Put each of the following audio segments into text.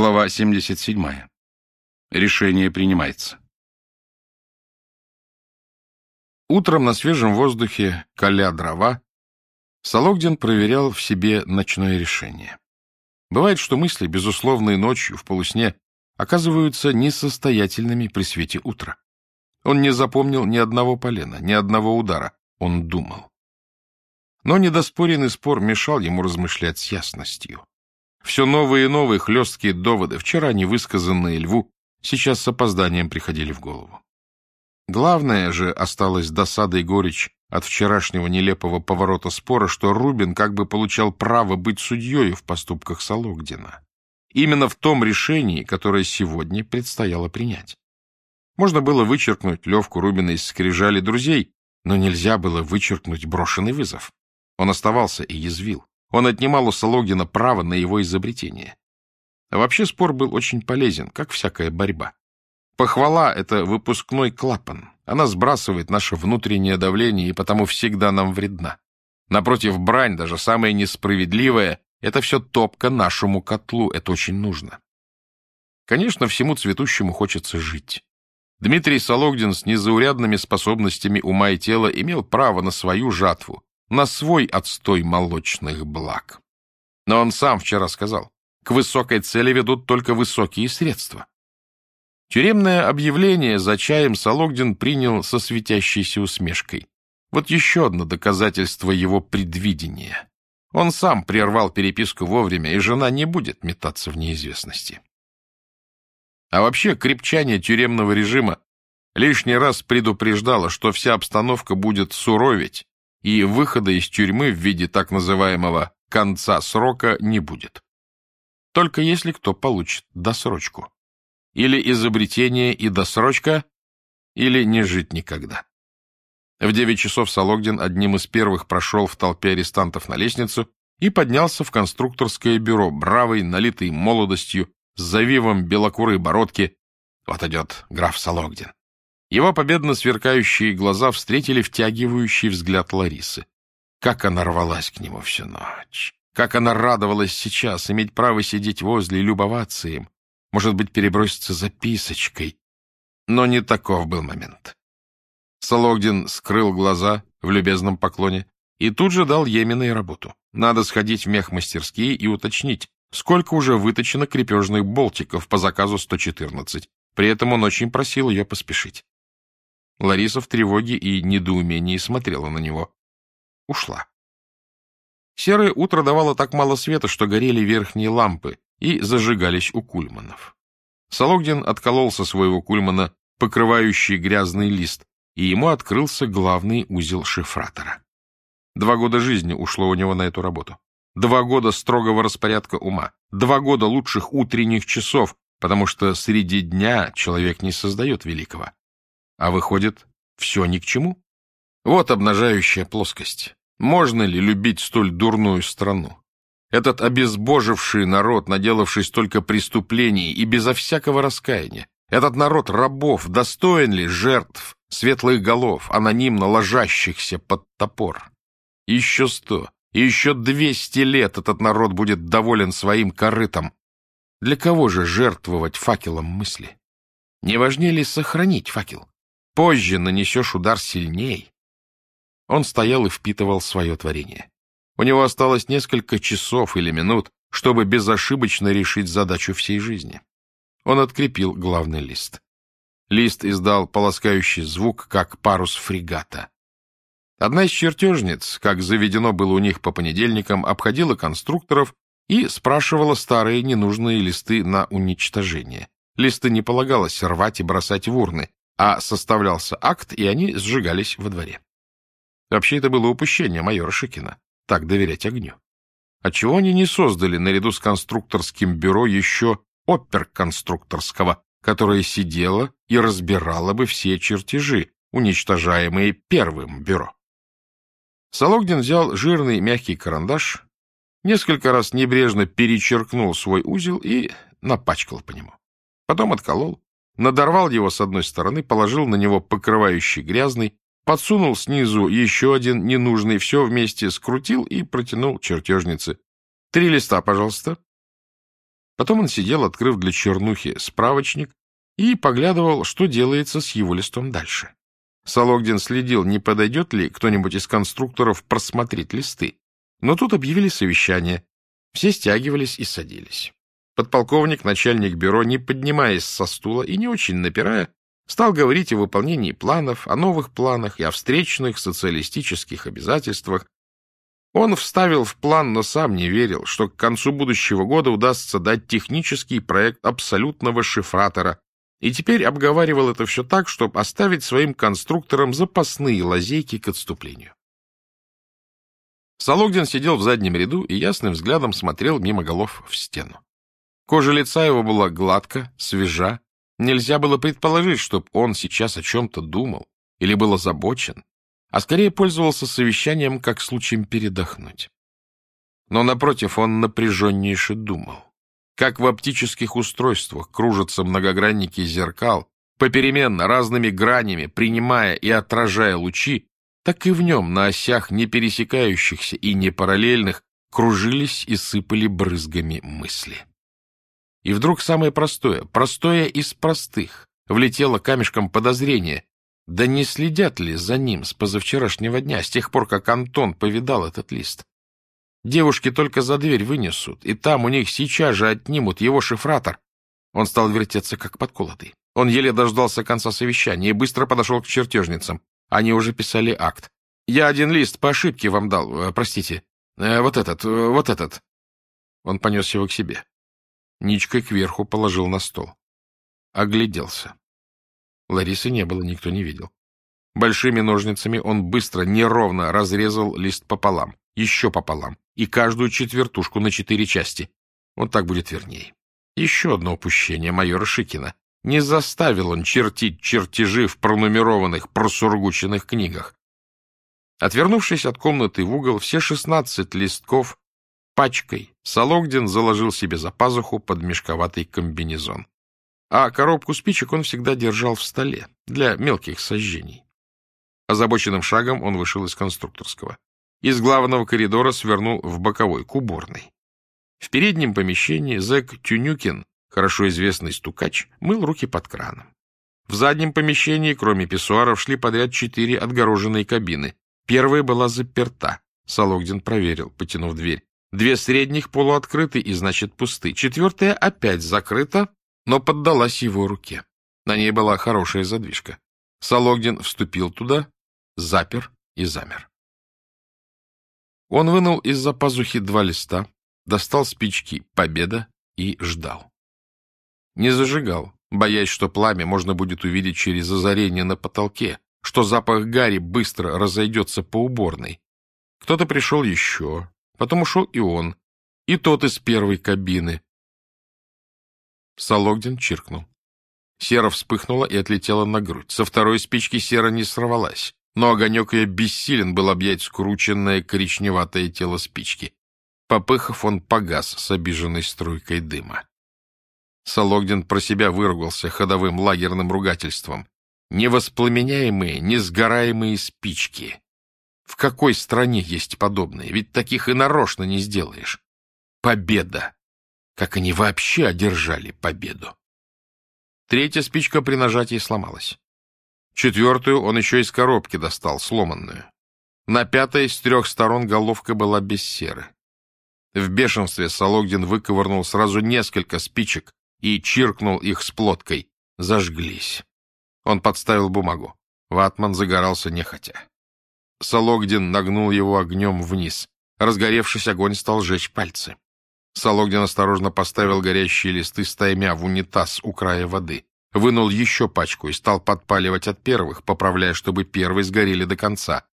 Глава 77. Решение принимается. Утром на свежем воздухе, коля дрова, Сологдин проверял в себе ночное решение. Бывает, что мысли, безусловные ночью в полусне, оказываются несостоятельными при свете утра. Он не запомнил ни одного полена, ни одного удара. Он думал. Но недоспоренный спор мешал ему размышлять с ясностью. Все новые и новые хлесткие доводы, вчера невысказанные льву, сейчас с опозданием приходили в голову. Главное же осталось досада и горечь от вчерашнего нелепого поворота спора, что Рубин как бы получал право быть судьей в поступках Сологдина. Именно в том решении, которое сегодня предстояло принять. Можно было вычеркнуть Левку Рубина из скрижали друзей, но нельзя было вычеркнуть брошенный вызов. Он оставался и язвил. Он отнимал у Сологина право на его изобретение. А вообще спор был очень полезен, как всякая борьба. Похвала — это выпускной клапан. Она сбрасывает наше внутреннее давление и потому всегда нам вредна. Напротив, брань, даже самая несправедливая, это все топка нашему котлу, это очень нужно. Конечно, всему цветущему хочется жить. Дмитрий Сологдин с незаурядными способностями ума и тела имел право на свою жатву, на свой отстой молочных благ. Но он сам вчера сказал, к высокой цели ведут только высокие средства. Тюремное объявление за чаем Сологдин принял со светящейся усмешкой. Вот еще одно доказательство его предвидения. Он сам прервал переписку вовремя, и жена не будет метаться в неизвестности. А вообще, крепчание тюремного режима лишний раз предупреждало, что вся обстановка будет суроветь, и выхода из тюрьмы в виде так называемого «конца срока» не будет. Только если кто получит досрочку. Или изобретение и досрочка, или не жить никогда. В девять часов Сологдин одним из первых прошел в толпе арестантов на лестницу и поднялся в конструкторское бюро, бравый, налитый молодостью, с завивом белокурой бородки. Вот идет граф Сологдин. Его победно сверкающие глаза встретили втягивающий взгляд Ларисы. Как она рвалась к нему всю ночь! Как она радовалась сейчас иметь право сидеть возле и любоваться им! Может быть, переброситься записочкой. Но не таков был момент. Сологдин скрыл глаза в любезном поклоне и тут же дал Еминой работу. Надо сходить в мехмастерские и уточнить, сколько уже выточено крепежных болтиков по заказу 114. При этом он очень просил ее поспешить. Лариса в тревоге и недоумении смотрела на него. Ушла. Серое утро давало так мало света, что горели верхние лампы и зажигались у кульманов. Сологдин отколол со своего кульмана покрывающий грязный лист, и ему открылся главный узел шифратора. Два года жизни ушло у него на эту работу. Два года строгого распорядка ума. Два года лучших утренних часов, потому что среди дня человек не создает великого. А выходит, все ни к чему? Вот обнажающая плоскость. Можно ли любить столь дурную страну? Этот обезбоживший народ, наделавший столько преступлений и безо всякого раскаяния, этот народ рабов, достоин ли жертв, светлых голов, анонимно ложащихся под топор? Еще сто, еще двести лет этот народ будет доволен своим корытом. Для кого же жертвовать факелом мысли? Не важнее ли сохранить факел? Позже нанесешь удар сильней. Он стоял и впитывал свое творение. У него осталось несколько часов или минут, чтобы безошибочно решить задачу всей жизни. Он открепил главный лист. Лист издал полоскающий звук, как парус фрегата. Одна из чертежниц, как заведено было у них по понедельникам, обходила конструкторов и спрашивала старые ненужные листы на уничтожение. Листы не полагалось рвать и бросать в урны, а составлялся акт, и они сжигались во дворе. Вообще это было упущение майора Шикина, так доверять огню. Отчего они не создали наряду с конструкторским бюро еще опер конструкторского, которое сидело и разбирало бы все чертежи, уничтожаемые первым бюро. Сологдин взял жирный мягкий карандаш, несколько раз небрежно перечеркнул свой узел и напачкал по нему. Потом отколол, надорвал его с одной стороны, положил на него покрывающий грязный, подсунул снизу еще один ненужный, все вместе скрутил и протянул чертежнице. «Три листа, пожалуйста». Потом он сидел, открыв для чернухи справочник, и поглядывал, что делается с его листом дальше. Сологдин следил, не подойдет ли кто-нибудь из конструкторов просмотреть листы. Но тут объявили совещание. Все стягивались и садились. Подполковник, начальник бюро, не поднимаясь со стула и не очень напирая, стал говорить о выполнении планов, о новых планах и о встречных социалистических обязательствах. Он вставил в план, но сам не верил, что к концу будущего года удастся дать технический проект абсолютного шифратора, и теперь обговаривал это все так, чтобы оставить своим конструкторам запасные лазейки к отступлению. Сологдин сидел в заднем ряду и ясным взглядом смотрел мимо голов в стену. Кожа лица его была гладка, свежа. Нельзя было предположить, чтобы он сейчас о чем-то думал или был озабочен, а скорее пользовался совещанием как случаем передохнуть. Но, напротив, он напряженнейше думал. Как в оптических устройствах кружатся многогранники зеркал, попеременно разными гранями, принимая и отражая лучи, так и в нем на осях не пересекающихся и не параллельных кружились и сыпали брызгами мысли. И вдруг самое простое, простое из простых, влетело камешком подозрение. Да не следят ли за ним с позавчерашнего дня, с тех пор, как Антон повидал этот лист? Девушки только за дверь вынесут, и там у них сейчас же отнимут его шифратор. Он стал вертеться, как подколотый. Он еле дождался конца совещания и быстро подошел к чертежницам. Они уже писали акт. «Я один лист по ошибке вам дал, э, простите. Э, вот этот, э, вот этот». Он понес его к себе. Ничкой кверху положил на стол. Огляделся. Ларисы не было, никто не видел. Большими ножницами он быстро, неровно разрезал лист пополам, еще пополам, и каждую четвертушку на четыре части. Вот так будет вернее. Еще одно упущение майора Шикина. Не заставил он чертить чертежи в пронумерованных, просургученных книгах. Отвернувшись от комнаты в угол, все шестнадцать листков пачкой Сологдин заложил себе за пазуху под мешковатый комбинезон. А коробку спичек он всегда держал в столе для мелких сожжений. Озабоченным шагом он вышел из конструкторского. Из главного коридора свернул в боковой, к уборной. В переднем помещении зэк Тюнюкин, хорошо известный стукач, мыл руки под краном. В заднем помещении, кроме писсуаров, шли подряд четыре отгороженные кабины. Первая была заперта. Сологдин проверил, потянув дверь. Две средних полуоткрыты и, значит, пусты. Четвертая опять закрыта, но поддалась его руке. На ней была хорошая задвижка. Сологдин вступил туда, запер и замер. Он вынул из-за пазухи два листа, достал спички «Победа» и ждал. Не зажигал, боясь, что пламя можно будет увидеть через озарение на потолке, что запах гари быстро разойдется по уборной. Кто-то пришел еще, Потом ушел и он, и тот из первой кабины. Сологдин чиркнул. Сера вспыхнула и отлетела на грудь. Со второй спички сера не сорвалась, но огонек ее бессилен был объять скрученное коричневатое тело спички. Попыхав, он погас с обиженной струйкой дыма. Сологдин про себя выругался ходовым лагерным ругательством. Невоспламеняемые, несгораемые спички. В какой стране есть подобные? Ведь таких и нарочно не сделаешь. Победа! Как они вообще одержали победу? Третья спичка при нажатии сломалась. Четвертую он еще из коробки достал, сломанную. На пятой с трех сторон головка была без серы. В бешенстве Сологдин выковырнул сразу несколько спичек и чиркнул их с плоткой. Зажглись. Он подставил бумагу. Ватман загорался нехотя. Сологдин нагнул его огнем вниз. Разгоревшись, огонь стал жечь пальцы. Сологдин осторожно поставил горящие листы стаймя в унитаз у края воды. Вынул еще пачку и стал подпаливать от первых, поправляя, чтобы первые сгорели до конца.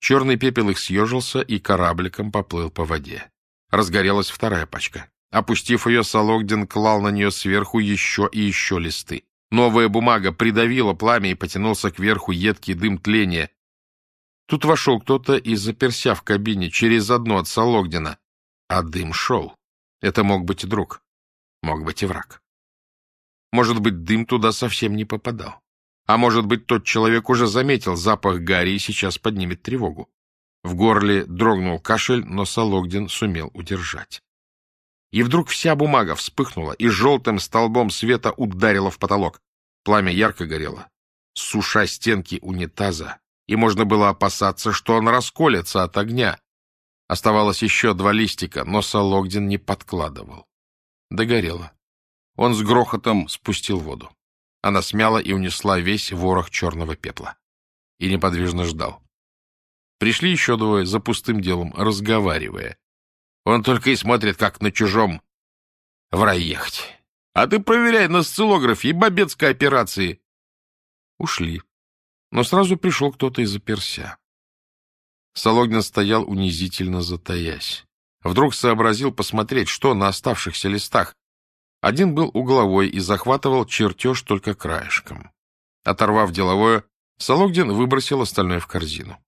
Черный пепел их съежился и корабликом поплыл по воде. Разгорелась вторая пачка. Опустив ее, Сологдин клал на нее сверху еще и еще листы. Новая бумага придавила пламя и потянулся кверху едкий дым тления. Тут вошел кто-то и заперся в кабине через одно от Сологдина. А дым шел. Это мог быть и друг. Мог быть и враг. Может быть, дым туда совсем не попадал. А может быть, тот человек уже заметил запах гари и сейчас поднимет тревогу. В горле дрогнул кашель, но Сологдин сумел удержать. и вдруг вся бумага вспыхнула и желтым столбом света ударила в потолок. Пламя ярко горело, суша стенки унитаза, и можно было опасаться, что он расколется от огня. Оставалось еще два листика, но Сологдин не подкладывал. Догорело. Он с грохотом спустил воду. Она смяла и унесла весь ворох черного пепла. И неподвижно ждал. Пришли еще двое за пустым делом, разговаривая. Он только и смотрит, как на чужом в рай ехать. А ты проверяй на сциллографе и бабецкой операции. Ушли. Но сразу пришел кто-то из заперся. Сологнин стоял унизительно затаясь. Вдруг сообразил посмотреть, что на оставшихся листах. Один был угловой и захватывал чертеж только краешком. Оторвав деловое, Сологдин выбросил остальное в корзину.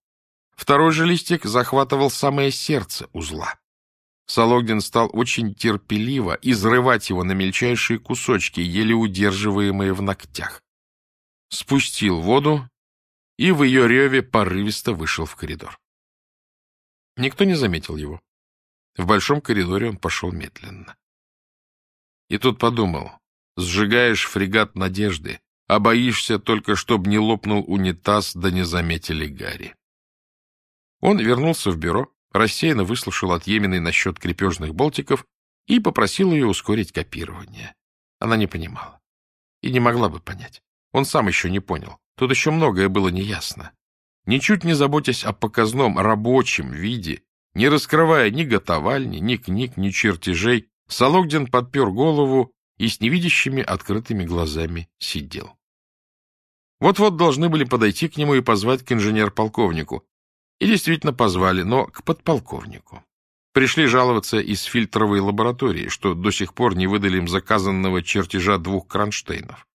Второй же листик захватывал самое сердце узла. Сологдин стал очень терпеливо изрывать его на мельчайшие кусочки, еле удерживаемые в ногтях. Спустил воду и в ее реве порывисто вышел в коридор. Никто не заметил его. В большом коридоре он пошел медленно. И тут подумал, сжигаешь фрегат надежды, а боишься только, чтобы не лопнул унитаз, да не заметили Гарри. Он вернулся в бюро, рассеянно выслушал от Еминой насчет крепежных болтиков и попросил ее ускорить копирование. Она не понимала. И не могла бы понять. Он сам еще не понял. Тут еще многое было неясно. Ничуть не заботясь о показном рабочем виде, не раскрывая ни готовальни, ни книг, ни чертежей, Сологдин подпер голову и с невидящими открытыми глазами сидел. Вот-вот должны были подойти к нему и позвать к инженер-полковнику. И действительно позвали, но к подполковнику. Пришли жаловаться из фильтровой лаборатории, что до сих пор не выдали им заказанного чертежа двух кронштейнов.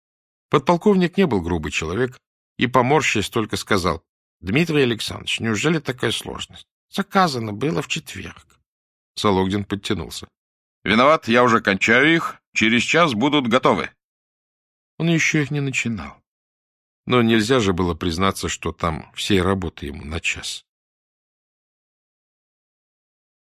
Подполковник не был грубый человек и, поморщаясь, только сказал, «Дмитрий Александрович, неужели такая сложность? Заказано было в четверг». Сологдин подтянулся. «Виноват, я уже кончаю их. Через час будут готовы». Он еще их не начинал. Но нельзя же было признаться, что там всей работы ему на час.